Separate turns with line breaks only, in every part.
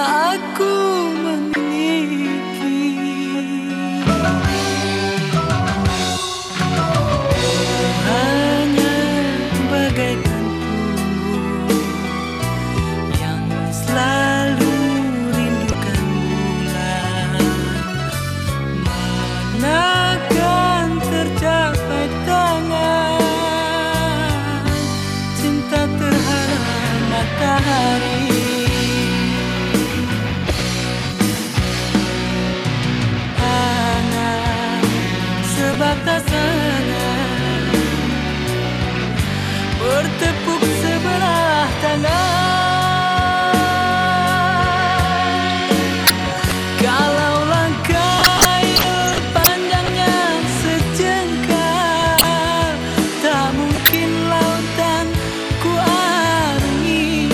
aku memiliki Hanya bagaikan tunggu Yang selalu rindukan bulan Mana akan tercapai tangan Cinta terhadap matahari. bertepuk sebelah tangan. Kalau langkah air panjangnya sejengkal Tak mungkin lautan ku arungi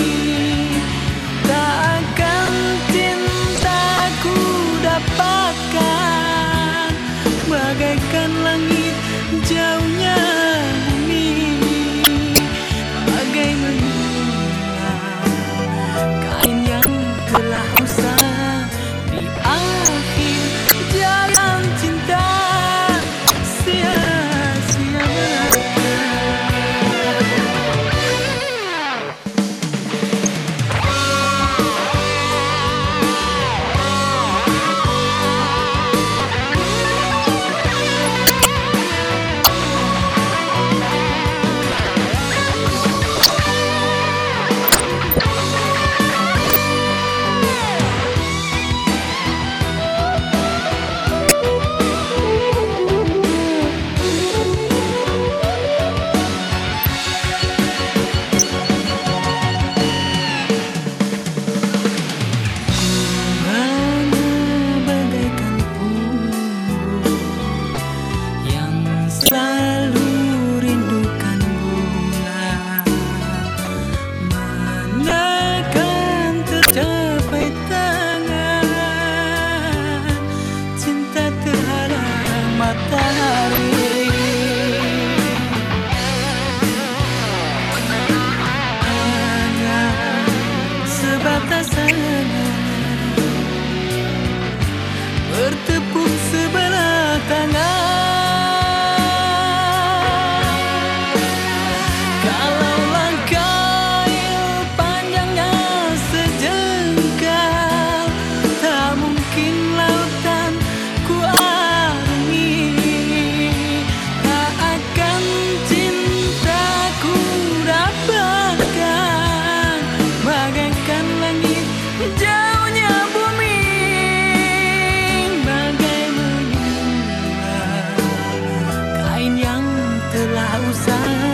Tak akan cintaku dapatkan Bagaikan langit jauhnya. usar